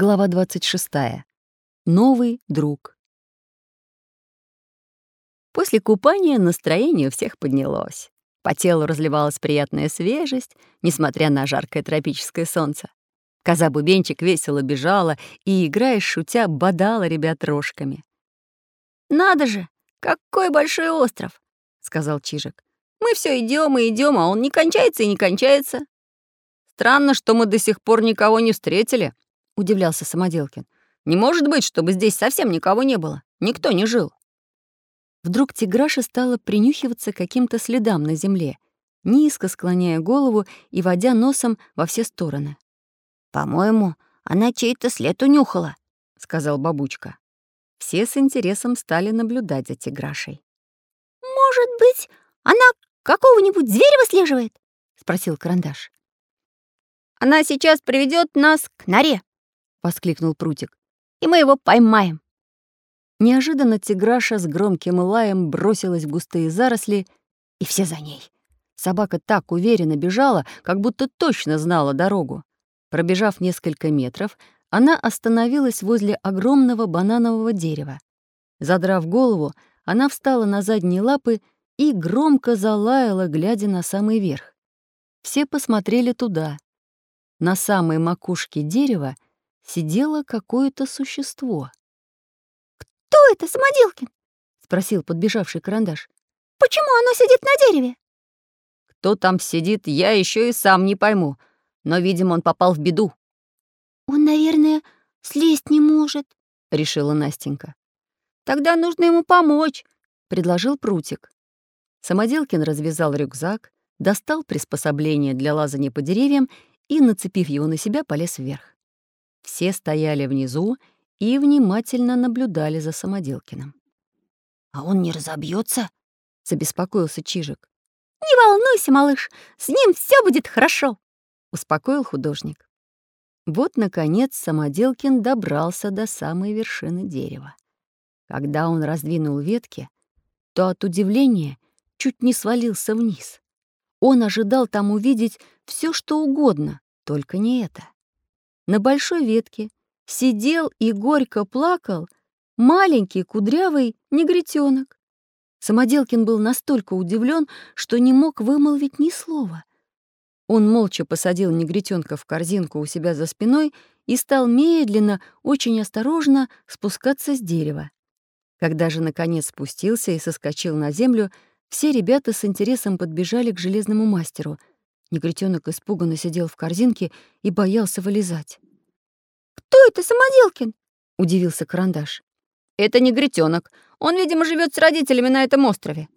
Глава 26. Новый друг. После купания настроение у всех поднялось. По телу разливалась приятная свежесть, несмотря на жаркое тропическое солнце. Коза-бубенчик весело бежала и, играя шутя, бодала ребят рожками. «Надо же, какой большой остров!» — сказал Чижик. «Мы все идем и идем, а он не кончается и не кончается. Странно, что мы до сих пор никого не встретили», удивлялся Самоделкин. «Не может быть, чтобы здесь совсем никого не было. Никто не жил». Вдруг Тиграша стала принюхиваться каким-то следам на земле, низко склоняя голову и водя носом во все стороны. «По-моему, она чей-то след унюхала», — сказал бабучка. Все с интересом стали наблюдать за Тиграшей. «Может быть, она какого-нибудь зверя выслеживает?» — спросил Карандаш. «Она сейчас приведет нас к норе», — воскликнул Прутик. «И мы его поймаем». Неожиданно тиграша с громким лаем бросилась в густые заросли, и все за ней. Собака так уверенно бежала, как будто точно знала дорогу. Пробежав несколько метров, она остановилась возле огромного бананового дерева. Задрав голову, она встала на задние лапы и громко залаяла, глядя на самый верх. Все посмотрели туда. На самой макушке дерева — сидело какое-то существо. «Кто это, Самоделкин?» — спросил подбежавший карандаш. «Почему оно сидит на дереве?» «Кто там сидит, я еще и сам не пойму, но, видимо, он попал в беду». «Он, наверное, слезть не может», — решила Настенька. «Тогда нужно ему помочь», — предложил Прутик. Самоделкин развязал рюкзак, достал приспособление для лазания по деревьям и, нацепив его на себя, полез вверх. Все стояли внизу и внимательно наблюдали за Самоделкиным. «А он не разобьется? забеспокоился Чижик. «Не волнуйся, малыш, с ним все будет хорошо», — успокоил художник. Вот, наконец, Самоделкин добрался до самой вершины дерева. Когда он раздвинул ветки, то от удивления чуть не свалился вниз. Он ожидал там увидеть все, что угодно, только не это. На большой ветке сидел и горько плакал маленький кудрявый негритенок. Самоделкин был настолько удивлен, что не мог вымолвить ни слова. Он молча посадил негритенка в корзинку у себя за спиной и стал медленно, очень осторожно спускаться с дерева. Когда же, наконец, спустился и соскочил на землю, все ребята с интересом подбежали к железному мастеру — Негритёнок испуганно сидел в корзинке и боялся вылезать. «Кто это, Самоделкин?» — удивился Карандаш. «Это негритёнок. Он, видимо, живет с родителями на этом острове».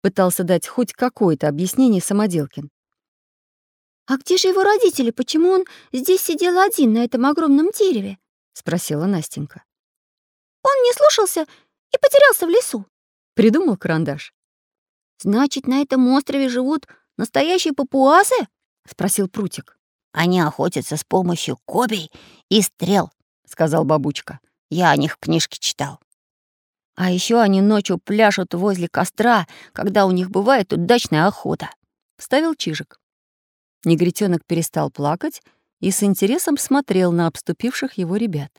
Пытался дать хоть какое-то объяснение Самоделкин. «А где же его родители? Почему он здесь сидел один на этом огромном дереве?» — спросила Настенька. «Он не слушался и потерялся в лесу», — придумал Карандаш. «Значит, на этом острове живут Настоящие папуасы?» — спросил Прутик. «Они охотятся с помощью кобей и стрел», — сказал бабучка. «Я о них в книжке читал». «А еще они ночью пляшут возле костра, когда у них бывает удачная охота», — вставил Чижик. Негритёнок перестал плакать и с интересом смотрел на обступивших его ребят.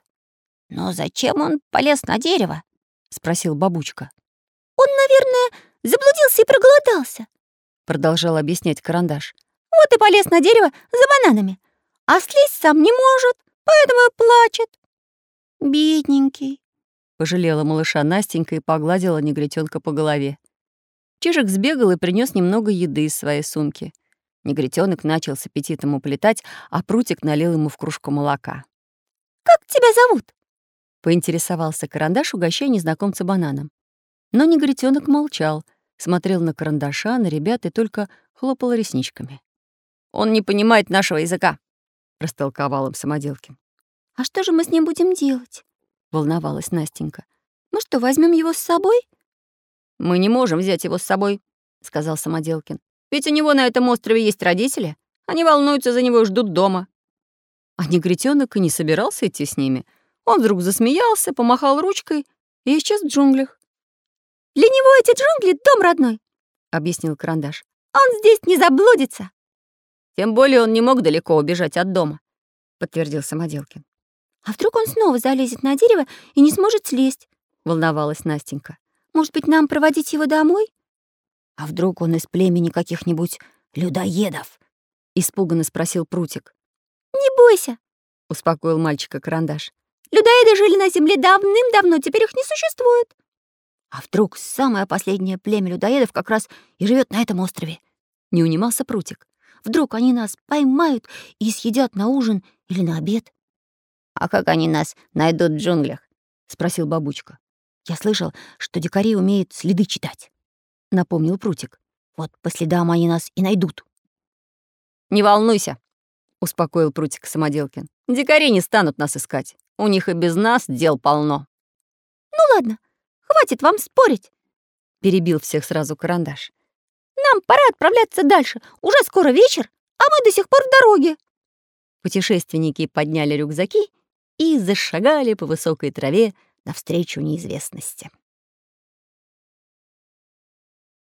«Но зачем он полез на дерево?» — спросил бабучка. «Он, наверное, заблудился и проголодался», — продолжал объяснять карандаш. «Вот и полез на дерево за бананами. А слезть сам не может, поэтому и плачет. Бедненький». Пожалела малыша Настенька и погладила негритенка по голове. Чижик сбегал и принес немного еды из своей сумки. Негритенок начал с аппетитом уплетать, а прутик налил ему в кружку молока. «Как тебя зовут?» — поинтересовался карандаш, угощая незнакомца бананом. Но негритенок молчал, смотрел на карандаша, на ребят и только хлопал ресничками. «Он не понимает нашего языка», — растолковал им Самоделкин. «А что же мы с ним будем делать?» — волновалась Настенька. «Мы что, возьмем его с собой?» «Мы не можем взять его с собой», — сказал Самоделкин. «Ведь у него на этом острове есть родители. Они волнуются за него и ждут дома». А негритёнок и не собирался идти с ними. Он вдруг засмеялся, помахал ручкой и исчез в джунглях. Для него эти джунгли — дом родной», — объяснил Карандаш. «Он здесь не заблудится». «Тем более он не мог далеко убежать от дома», — подтвердил Самоделкин. А вдруг он снова залезет на дерево и не сможет слезть? Волновалась Настенька. Может быть, нам проводить его домой? А вдруг он из племени каких-нибудь людоедов? Испуганно спросил Прутик. Не бойся, успокоил мальчика карандаш. Людоеды жили на земле давным-давно, теперь их не существует. А вдруг самое последнее племя людоедов как раз и живет на этом острове? Не унимался Прутик. Вдруг они нас поймают и съедят на ужин или на обед? «А как они нас найдут в джунглях?» — спросил бабучка. «Я слышал, что дикари умеют следы читать», — напомнил Прутик. «Вот по следам они нас и найдут». «Не волнуйся», — успокоил Прутик Самоделкин. «Дикари не станут нас искать. У них и без нас дел полно». «Ну ладно, хватит вам спорить», — перебил всех сразу карандаш. «Нам пора отправляться дальше. Уже скоро вечер, а мы до сих пор в дороге». Путешественники подняли рюкзаки и зашагали по высокой траве навстречу неизвестности.